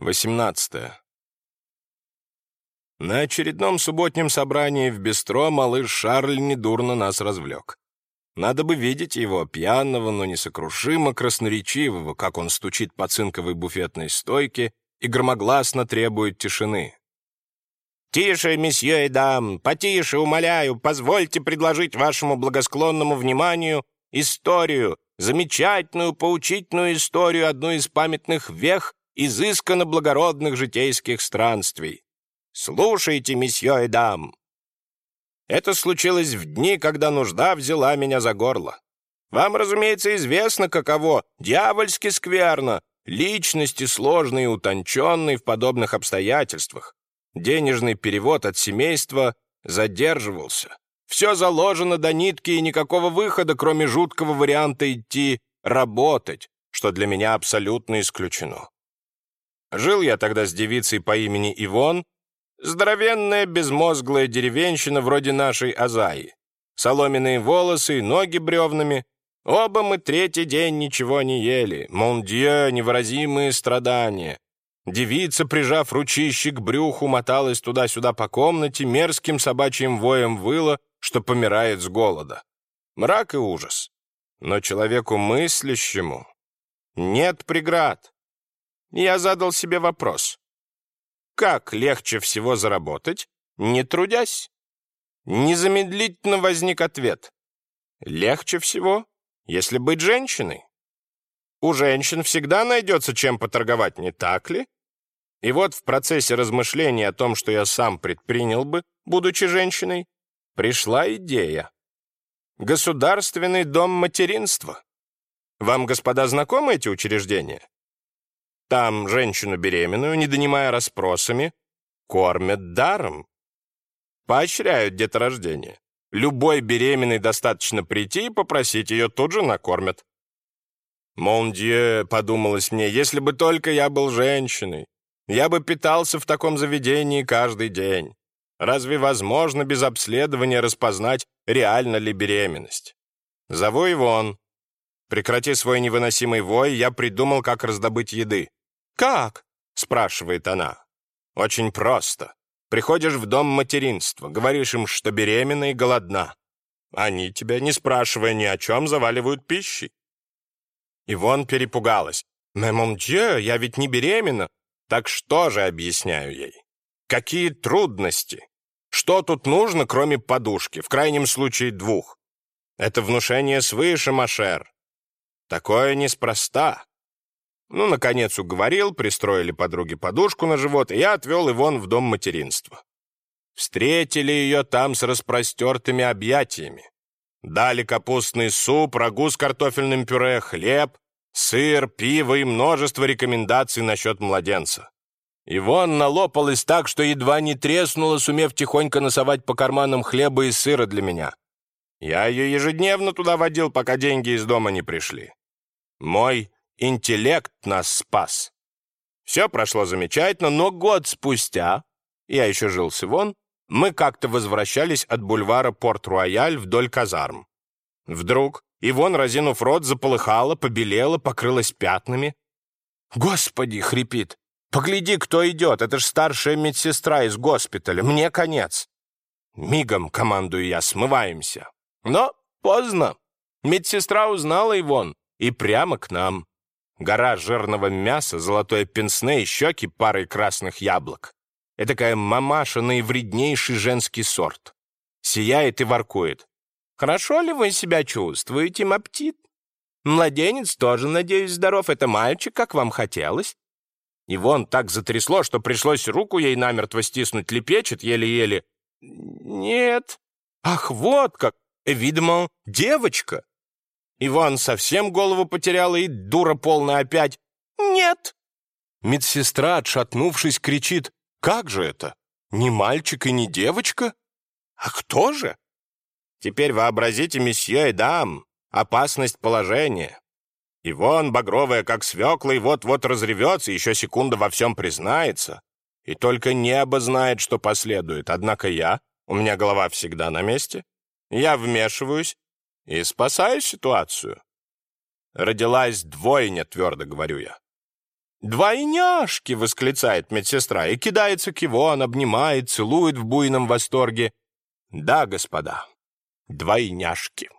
18. На очередном субботнем собрании в бистро малыш Шарль недурно нас развлек. Надо бы видеть его, пьяного, но несокрушимо красноречивого, как он стучит по цинковой буфетной стойке и громогласно требует тишины. «Тише, месье и дам, потише, умоляю, позвольте предложить вашему благосклонному вниманию историю, замечательную, поучительную историю одной из памятных вех изысканно благородных житейских странствий. Слушайте, месье и дам. Это случилось в дни, когда нужда взяла меня за горло. Вам, разумеется, известно, каково, дьявольски скверно, личности сложные и утонченные в подобных обстоятельствах. Денежный перевод от семейства задерживался. Все заложено до нитки и никакого выхода, кроме жуткого варианта идти работать, что для меня абсолютно исключено. Жил я тогда с девицей по имени Ивон, здоровенная безмозглая деревенщина вроде нашей Азаи. Соломенные волосы и ноги бревнами. Оба мы третий день ничего не ели. Мондье, невыразимые страдания. Девица, прижав ручище к брюху, моталась туда-сюда по комнате, мерзким собачьим воем выла, что помирает с голода. Мрак и ужас. Но человеку мыслящему нет преград я задал себе вопрос. Как легче всего заработать, не трудясь? Незамедлительно возник ответ. Легче всего, если быть женщиной. У женщин всегда найдется чем поторговать, не так ли? И вот в процессе размышления о том, что я сам предпринял бы, будучи женщиной, пришла идея. Государственный дом материнства. Вам, господа, знакомы эти учреждения? Там женщину беременную, не донимая расспросами, кормят даром. Поощряют деторождение. Любой беременной достаточно прийти и попросить ее тут же накормят. Мондье, подумалось мне, если бы только я был женщиной, я бы питался в таком заведении каждый день. Разве возможно без обследования распознать, реально ли беременность? Зову его он. Прекрати свой невыносимый вой, я придумал, как раздобыть еды. «Как?» — спрашивает она. «Очень просто. Приходишь в дом материнства, говоришь им, что беременна и голодна. Они тебя, не спрашивая ни о чем, заваливают пищей». Ивон перепугалась. «Мэмон я ведь не беременна». «Так что же, объясняю ей? Какие трудности? Что тут нужно, кроме подушки, в крайнем случае двух? Это внушение свыше, Машер. Такое неспроста. Ну, наконец, уговорил, пристроили подруге подушку на живот, и я отвел Ивон в дом материнства. Встретили ее там с распростертыми объятиями. Дали капустный суп, рагу с картофельным пюре, хлеб, сыр, пиво и множество рекомендаций насчет младенца. Ивон налопалась так, что едва не треснула, сумев тихонько носовать по карманам хлеба и сыра для меня. Я ее ежедневно туда водил, пока деньги из дома не пришли. Мой Интеллект нас спас. Все прошло замечательно, но год спустя, я еще жил с Ивон, мы как-то возвращались от бульвара Порт-Руаяль вдоль казарм. Вдруг Ивон, разинув рот, заполыхала, побелела, покрылась пятнами. «Господи!» — хрипит. «Погляди, кто идет! Это ж старшая медсестра из госпиталя! Мне конец!» Мигом, командую я, смываемся. Но поздно. Медсестра узнала Ивон и прямо к нам. Гора жирного мяса, золотое пенсне и щеки парой красных яблок. Этакая мамаша наивреднейший женский сорт. Сияет и воркует. «Хорошо ли вы себя чувствуете, Маптит? Младенец тоже, надеюсь, здоров. Это мальчик, как вам хотелось?» И вон так затрясло, что пришлось руку ей намертво стиснуть, лепечет еле-еле. «Нет». «Ах, вот как! Видимо, девочка!» Иван совсем голову потеряла и дура полная опять. «Нет!» Медсестра, отшатнувшись, кричит. «Как же это? Не мальчик и не девочка? А кто же?» Теперь вообразите, месье и дам, опасность положения. Ивон, багровая, как свекла, и вот-вот разревется, еще секунда во всем признается. И только небо знает, что последует. Однако я, у меня голова всегда на месте, я вмешиваюсь и спасаю ситуацию. Родилась двойня, твердо говорю я. «Двойняшки!» — восклицает медсестра и кидается к Ивон, обнимает, целует в буйном восторге. «Да, господа, двойняшки!»